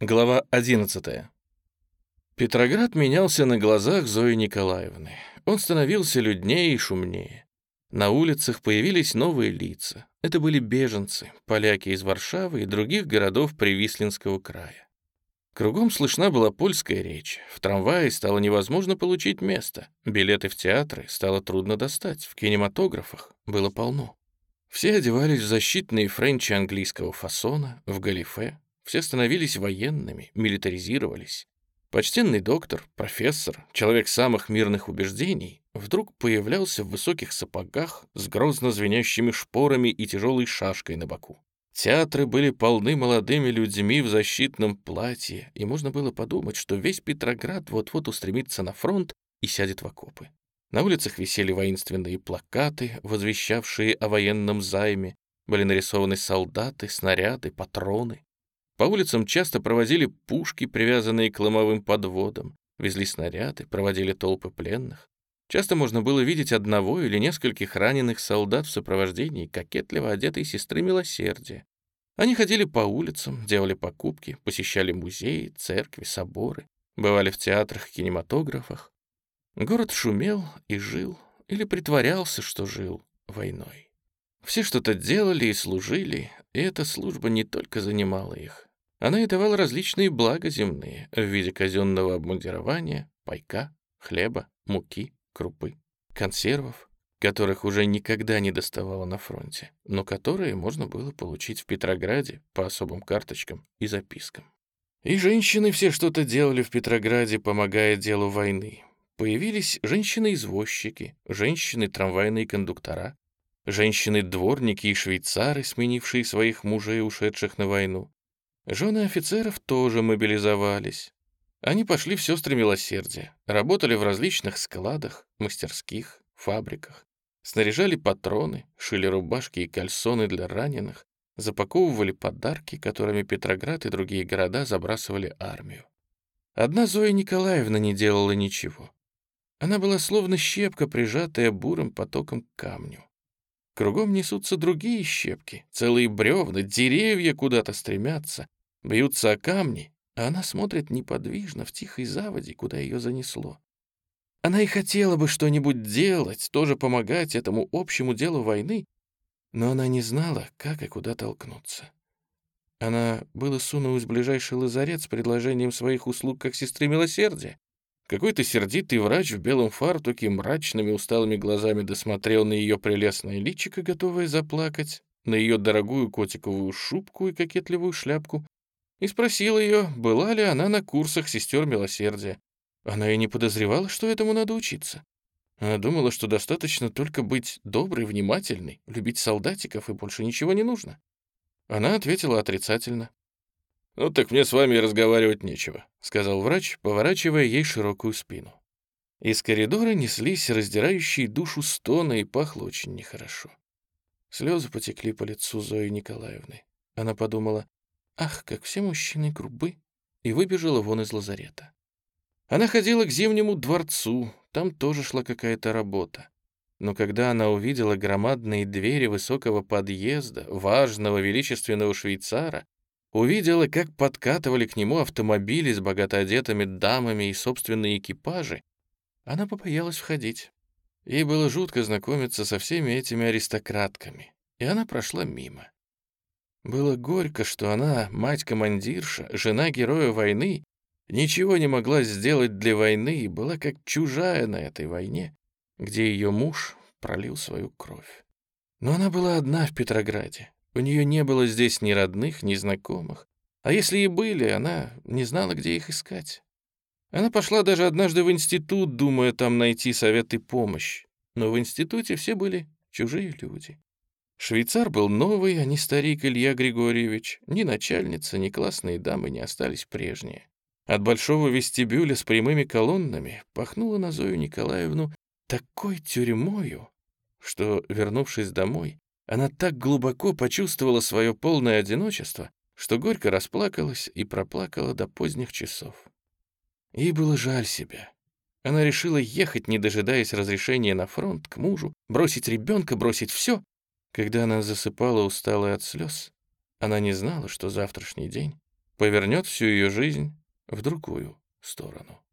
Глава 11. Петроград менялся на глазах Зои Николаевны. Он становился люднее и шумнее. На улицах появились новые лица. Это были беженцы, поляки из Варшавы и других городов Привислинского края. Кругом слышна была польская речь. В трамвае стало невозможно получить место. Билеты в театры стало трудно достать. В кинематографах было полно. Все одевались в защитные френчи английского фасона, в галифе, все становились военными, милитаризировались. Почтенный доктор, профессор, человек самых мирных убеждений, вдруг появлялся в высоких сапогах с грозно звенящими шпорами и тяжелой шашкой на боку. Театры были полны молодыми людьми в защитном платье, и можно было подумать, что весь Петроград вот-вот устремится на фронт и сядет в окопы. На улицах висели воинственные плакаты, возвещавшие о военном займе, были нарисованы солдаты, снаряды, патроны. По улицам часто провозили пушки, привязанные к ломовым подводам, везли снаряды, проводили толпы пленных. Часто можно было видеть одного или нескольких раненых солдат в сопровождении кокетливо одетой сестры милосердия. Они ходили по улицам, делали покупки, посещали музеи, церкви, соборы, бывали в театрах кинематографах. Город шумел и жил, или притворялся, что жил войной. Все что-то делали и служили, и эта служба не только занимала их. Она и давала различные блага земные в виде казенного обмундирования, пайка, хлеба, муки, крупы, консервов, которых уже никогда не доставало на фронте, но которые можно было получить в Петрограде по особым карточкам и запискам. И женщины все что-то делали в Петрограде, помогая делу войны. Появились женщины-извозчики, женщины-трамвайные кондуктора, женщины-дворники и швейцары, сменившие своих мужей, ушедших на войну, Жены офицеров тоже мобилизовались. Они пошли в сестры милосердия, работали в различных складах, мастерских, фабриках, снаряжали патроны, шили рубашки и кальсоны для раненых, запаковывали подарки, которыми Петроград и другие города забрасывали армию. Одна Зоя Николаевна не делала ничего. Она была словно щепка, прижатая бурым потоком к камню. Кругом несутся другие щепки, целые бревна, деревья куда-то стремятся, бьются о камни, а она смотрит неподвижно в тихой заводе, куда ее занесло. Она и хотела бы что-нибудь делать, тоже помогать этому общему делу войны, но она не знала, как и куда толкнуться. Она было сунулась в ближайший лазарет с предложением своих услуг как сестры милосердия, какой-то сердитый врач в белом фартуке мрачными усталыми глазами досмотрел на ее прелестное личико, готовое заплакать, на ее дорогую котиковую шубку и кокетливую шляпку, и спросил ее, была ли она на курсах сестер милосердия. Она и не подозревала, что этому надо учиться. Она думала, что достаточно только быть доброй, внимательной, любить солдатиков, и больше ничего не нужно. Она ответила отрицательно. «Ну так мне с вами разговаривать нечего», — сказал врач, поворачивая ей широкую спину. Из коридора неслись раздирающие душу стоны и пахло очень нехорошо. Слезы потекли по лицу Зои Николаевны. Она подумала, ах, как все мужчины грубы, и выбежала вон из лазарета. Она ходила к Зимнему дворцу, там тоже шла какая-то работа. Но когда она увидела громадные двери высокого подъезда, важного величественного швейцара, увидела, как подкатывали к нему автомобили с богато одетыми дамами и собственные экипажи, она побоялась входить. Ей было жутко знакомиться со всеми этими аристократками, и она прошла мимо. Было горько, что она, мать-командирша, жена героя войны, ничего не могла сделать для войны и была как чужая на этой войне, где ее муж пролил свою кровь. Но она была одна в Петрограде, у нее не было здесь ни родных, ни знакомых. А если и были, она не знала, где их искать. Она пошла даже однажды в институт, думая там найти совет и помощь. Но в институте все были чужие люди. Швейцар был новый, а не старик Илья Григорьевич. Ни начальница, ни классные дамы не остались прежние. От большого вестибюля с прямыми колоннами пахнуло на Зою Николаевну такой тюрьмою, что, вернувшись домой, она так глубоко почувствовала свое полное одиночество, что горько расплакалась и проплакала до поздних часов. Ей было жаль себя. Она решила ехать, не дожидаясь разрешения на фронт, к мужу, бросить ребенка, бросить все. Когда она засыпала усталая от слез, она не знала, что завтрашний день повернет всю ее жизнь в другую сторону.